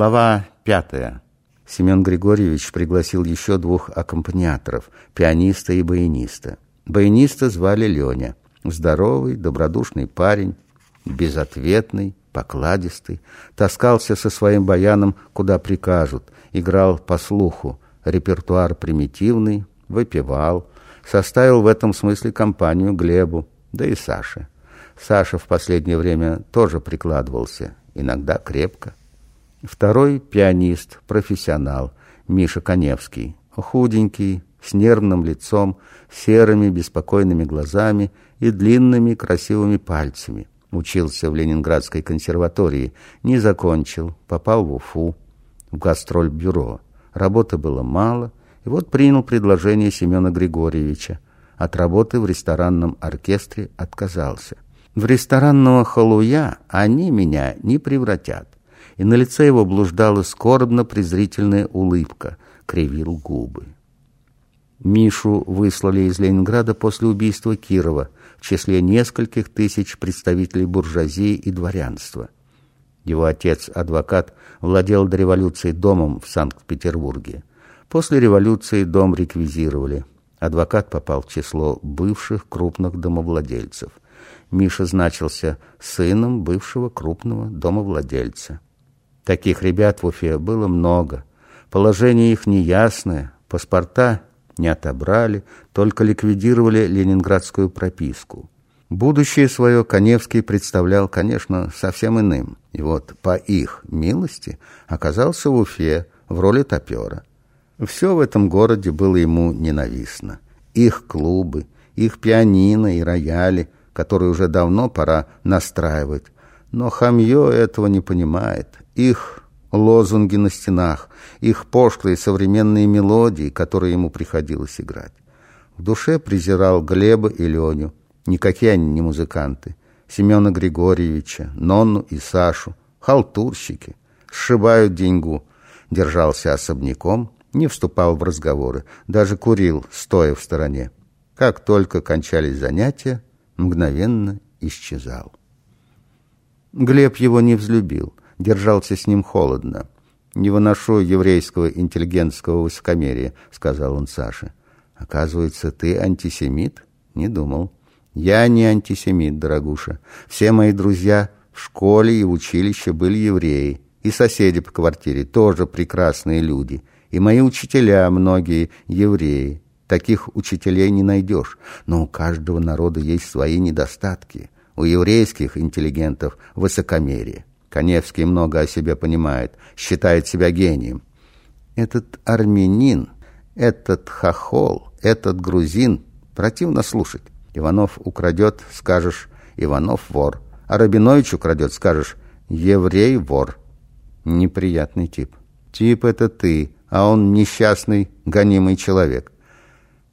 Глава пятая. Семен Григорьевич пригласил еще двух аккомпаниаторов, пианиста и баяниста. Баяниста звали Леня. Здоровый, добродушный парень, безответный, покладистый, таскался со своим баяном, куда прикажут, играл по слуху, репертуар примитивный, выпивал, составил в этом смысле компанию Глебу, да и Саше. Саша в последнее время тоже прикладывался, иногда крепко. Второй пианист, профессионал, Миша Коневский, худенький, с нервным лицом, серыми беспокойными глазами и длинными красивыми пальцами. Учился в Ленинградской консерватории, не закончил, попал в Уфу, в гастроль-бюро. Работы было мало, и вот принял предложение Семена Григорьевича. От работы в ресторанном оркестре отказался. В ресторанного халуя они меня не превратят. И на лице его блуждала скорбно-презрительная улыбка, кривил губы. Мишу выслали из Ленинграда после убийства Кирова в числе нескольких тысяч представителей буржуазии и дворянства. Его отец, адвокат, владел до революции домом в Санкт-Петербурге. После революции дом реквизировали. Адвокат попал в число бывших крупных домовладельцев. Миша значился сыном бывшего крупного домовладельца. Таких ребят в Уфе было много. Положение их неясное, паспорта не отобрали, только ликвидировали ленинградскую прописку. Будущее свое Коневский представлял, конечно, совсем иным. И вот по их милости оказался в Уфе в роли топера. Все в этом городе было ему ненавистно. Их клубы, их пианино и рояли, которые уже давно пора настраивать. Но Хамье этого не понимает. Их лозунги на стенах, их пошлые современные мелодии, которые ему приходилось играть. В душе презирал Глеба и Леню, Никакие они не музыканты. Семена Григорьевича, Нонну и Сашу, халтурщики, сшибают деньгу. Держался особняком, не вступал в разговоры, даже курил, стоя в стороне. Как только кончались занятия, мгновенно исчезал. Глеб его не взлюбил, держался с ним холодно. «Не выношу еврейского интеллигентского высокомерия», — сказал он Саше. «Оказывается, ты антисемит?» «Не думал». Я не антисемит, дорогуша. Все мои друзья в школе и в училище были евреи, и соседи по квартире тоже прекрасные люди, и мои учителя многие евреи. Таких учителей не найдешь, но у каждого народа есть свои недостатки. У еврейских интеллигентов высокомерие. Коневский много о себе понимает, считает себя гением. Этот армянин, этот хохол, этот грузин противно слушать. Иванов украдет, скажешь, Иванов вор. А Рабинович украдет, скажешь, еврей вор. Неприятный тип. Тип это ты, а он несчастный, гонимый человек.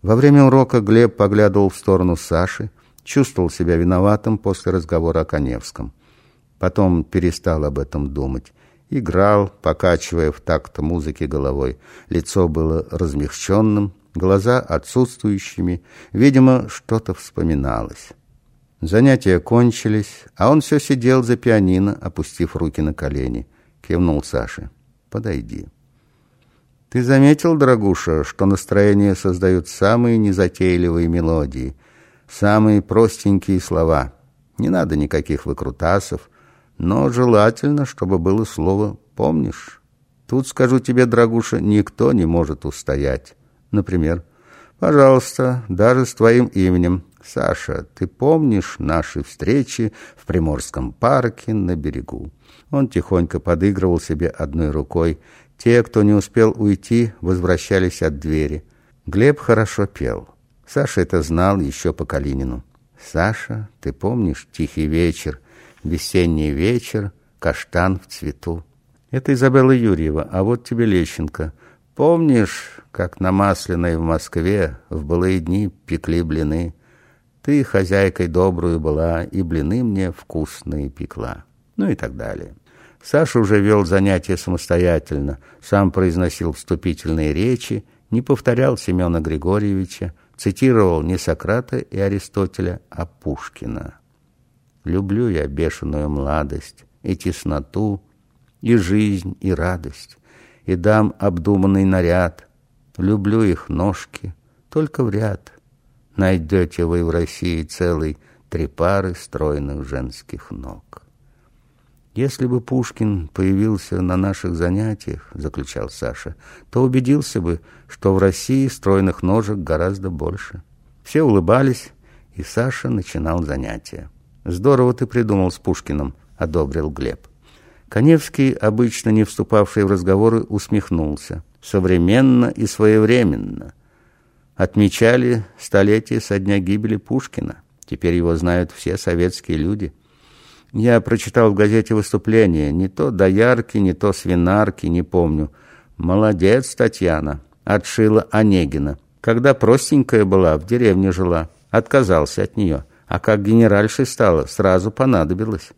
Во время урока Глеб поглядывал в сторону Саши, чувствовал себя виноватым после разговора о Коневском. Потом перестал об этом думать. Играл, покачивая в такт музыки головой. Лицо было размягченным, глаза отсутствующими, видимо, что-то вспоминалось. Занятия кончились, а он все сидел за пианино, опустив руки на колени. Кивнул Саше. «Подойди». «Ты заметил, дорогуша, что настроение создают самые незатейливые мелодии, самые простенькие слова? Не надо никаких выкрутасов, но желательно, чтобы было слово «помнишь». Тут, скажу тебе, дорогуша, никто не может устоять. Например, «Пожалуйста, даже с твоим именем. Саша, ты помнишь наши встречи в Приморском парке на берегу?» Он тихонько подыгрывал себе одной рукой. Те, кто не успел уйти, возвращались от двери. Глеб хорошо пел. Саша это знал еще по Калинину. «Саша, ты помнишь тихий вечер, весенний вечер, каштан в цвету?» Это Изабелла Юрьева, а вот тебе Лещенко – Помнишь, как на Масляной в Москве в былые дни пекли блины? Ты хозяйкой добрую была, и блины мне вкусные пекла. Ну и так далее. Саша уже вел занятия самостоятельно, сам произносил вступительные речи, не повторял Семена Григорьевича, цитировал не Сократа и Аристотеля, а Пушкина. «Люблю я бешеную младость и тесноту, И жизнь, и радость, и дам обдуманный наряд. Люблю их ножки, только в ряд. Найдете вы в России целый три пары стройных женских ног. Если бы Пушкин появился на наших занятиях, заключал Саша, то убедился бы, что в России стройных ножек гораздо больше. Все улыбались, и Саша начинал занятия. «Здорово ты придумал с Пушкиным», — одобрил Глеб. Коневский, обычно не вступавший в разговоры, усмехнулся. «Современно и своевременно. Отмечали столетие со дня гибели Пушкина. Теперь его знают все советские люди». Я прочитал в газете выступление, не то доярки, не то свинарки, не помню. Молодец, Татьяна, отшила Онегина. Когда простенькая была, в деревне жила, отказался от нее. А как генеральшей стала, сразу понадобилось.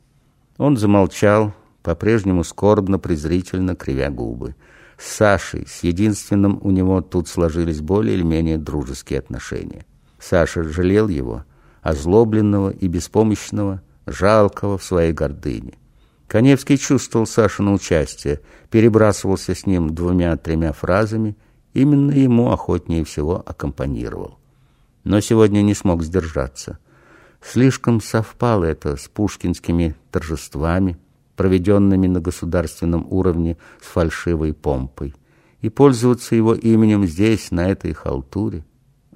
Он замолчал, по-прежнему скорбно-презрительно кривя губы. С Сашей, с единственным у него тут сложились более или менее дружеские отношения. Саша жалел его, озлобленного и беспомощного, жалкого в своей гордыне. Коневский чувствовал Сашину участие, перебрасывался с ним двумя-тремя фразами, именно ему охотнее всего аккомпанировал. Но сегодня не смог сдержаться. Слишком совпало это с пушкинскими торжествами, проведенными на государственном уровне с фальшивой помпой. И пользоваться его именем здесь, на этой халтуре.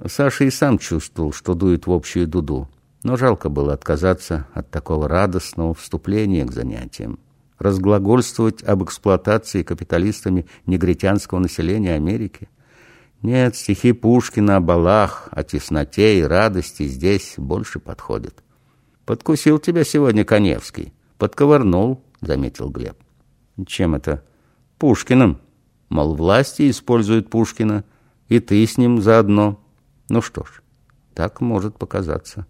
Саша и сам чувствовал, что дует в общую дуду но жалко было отказаться от такого радостного вступления к занятиям. Разглагольствовать об эксплуатации капиталистами негритянского населения Америки? Нет, стихи Пушкина о балах, о тесноте и радости здесь больше подходят. «Подкусил тебя сегодня Коневский. Подковырнул», — заметил Глеб. «Чем это?» «Пушкиным. Мол, власти используют Пушкина, и ты с ним заодно. Ну что ж, так может показаться».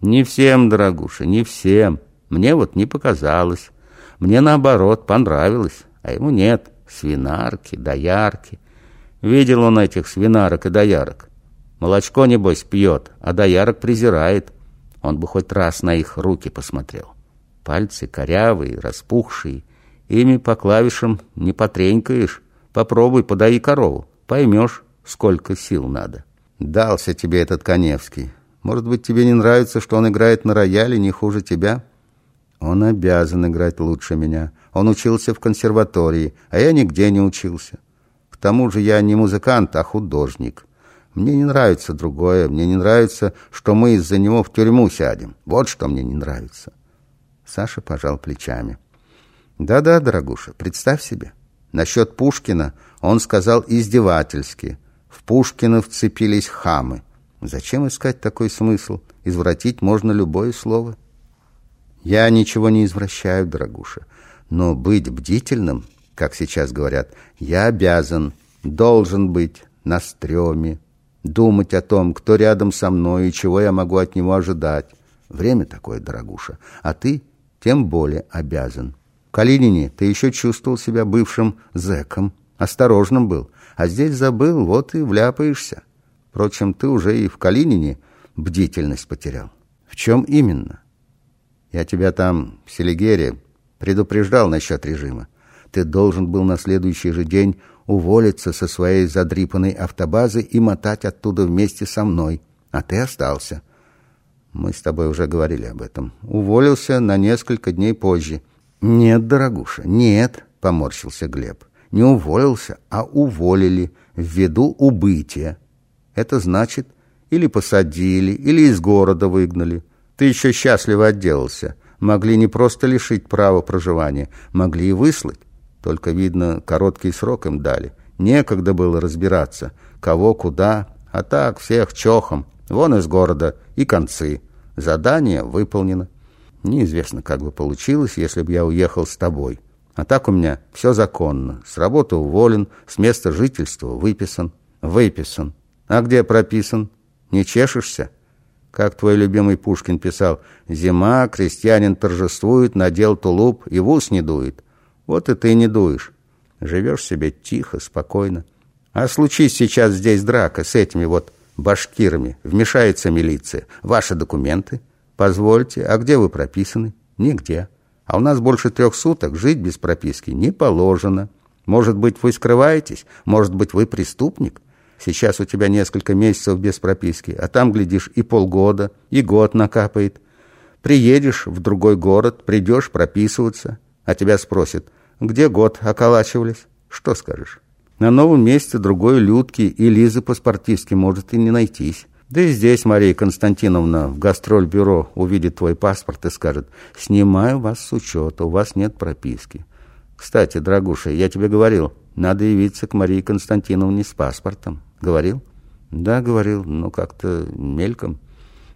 Не всем, дорогуша, не всем. Мне вот не показалось. Мне, наоборот, понравилось, а ему нет. Свинарки, доярки. Видел он этих свинарок и доярок. Молочко, небось, пьет, а доярок презирает. Он бы хоть раз на их руки посмотрел. Пальцы корявые, распухшие. Ими по клавишам не потренькаешь. Попробуй, подай корову. Поймешь, сколько сил надо. Дался тебе этот Коневский. Может быть, тебе не нравится, что он играет на рояле не хуже тебя? Он обязан играть лучше меня. Он учился в консерватории, а я нигде не учился. Тому же я не музыкант, а художник. Мне не нравится другое. Мне не нравится, что мы из-за него в тюрьму сядем. Вот что мне не нравится. Саша пожал плечами. Да-да, дорогуша, представь себе. Насчет Пушкина он сказал издевательски. В Пушкина вцепились хамы. Зачем искать такой смысл? Извратить можно любое слово. Я ничего не извращаю, дорогуша. Но быть бдительным, как сейчас говорят, я обязан, должен быть на стреме, думать о том, кто рядом со мной и чего я могу от него ожидать. Время такое, дорогуша, а ты тем более обязан. Калинине ты еще чувствовал себя бывшим зэком, осторожным был, а здесь забыл, вот и вляпаешься. Впрочем, ты уже и в Калинине бдительность потерял. В чем именно? Я тебя там, в Селигере, предупреждал насчет режима. Ты должен был на следующий же день уволиться со своей задрипанной автобазы и мотать оттуда вместе со мной. А ты остался. Мы с тобой уже говорили об этом. Уволился на несколько дней позже. Нет, дорогуша, нет, поморщился Глеб. Не уволился, а уволили ввиду убытия. Это значит, или посадили, или из города выгнали. Ты еще счастливо отделался. Могли не просто лишить права проживания, могли и выслать. Только, видно, короткий срок им дали. Некогда было разбираться, кого куда, а так всех чохом. Вон из города и концы. Задание выполнено. Неизвестно, как бы получилось, если бы я уехал с тобой. А так у меня все законно. С работы уволен, с места жительства выписан. Выписан. А где прописан? Не чешешься? Как твой любимый Пушкин писал, «Зима, крестьянин торжествует, надел тулуп и в ус не дует». Вот и ты не дуешь. Живешь себе тихо, спокойно. А случись сейчас здесь драка с этими вот башкирами, вмешается милиция. Ваши документы? Позвольте, а где вы прописаны? Нигде. А у нас больше трех суток жить без прописки не положено. Может быть, вы скрываетесь? Может быть, вы преступник? Сейчас у тебя несколько месяцев без прописки, а там, глядишь, и полгода, и год накапает. Приедешь в другой город, придешь прописываться, а тебя спросят, где год околачивались? Что скажешь? На новом месте другой Людки и Лизы по-спортивски может и не найтись. Да и здесь Мария Константиновна в гастроль-бюро увидит твой паспорт и скажет, «Снимаю вас с учета, у вас нет прописки». Кстати, дорогуша, я тебе говорил, надо явиться к Марии Константиновне с паспортом. Говорил? Да, говорил, но как-то мельком.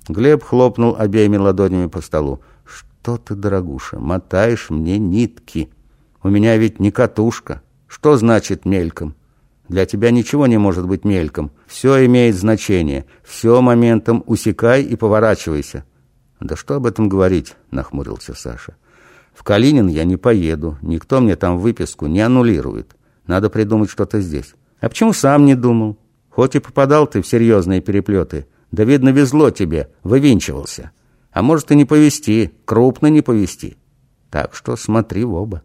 Глеб хлопнул обеими ладонями по столу. Что ты, дорогуша, мотаешь мне нитки? У меня ведь не катушка. Что значит мельком? Для тебя ничего не может быть мельком. Все имеет значение. Все моментом усекай и поворачивайся. Да что об этом говорить, нахмурился Саша. В Калинин я не поеду. Никто мне там выписку не аннулирует. Надо придумать что-то здесь. А почему сам не думал? Хоть и попадал ты в серьезные переплеты, да, видно, везло тебе, вывинчивался. А может и не повезти, крупно не повезти. Так что смотри в оба.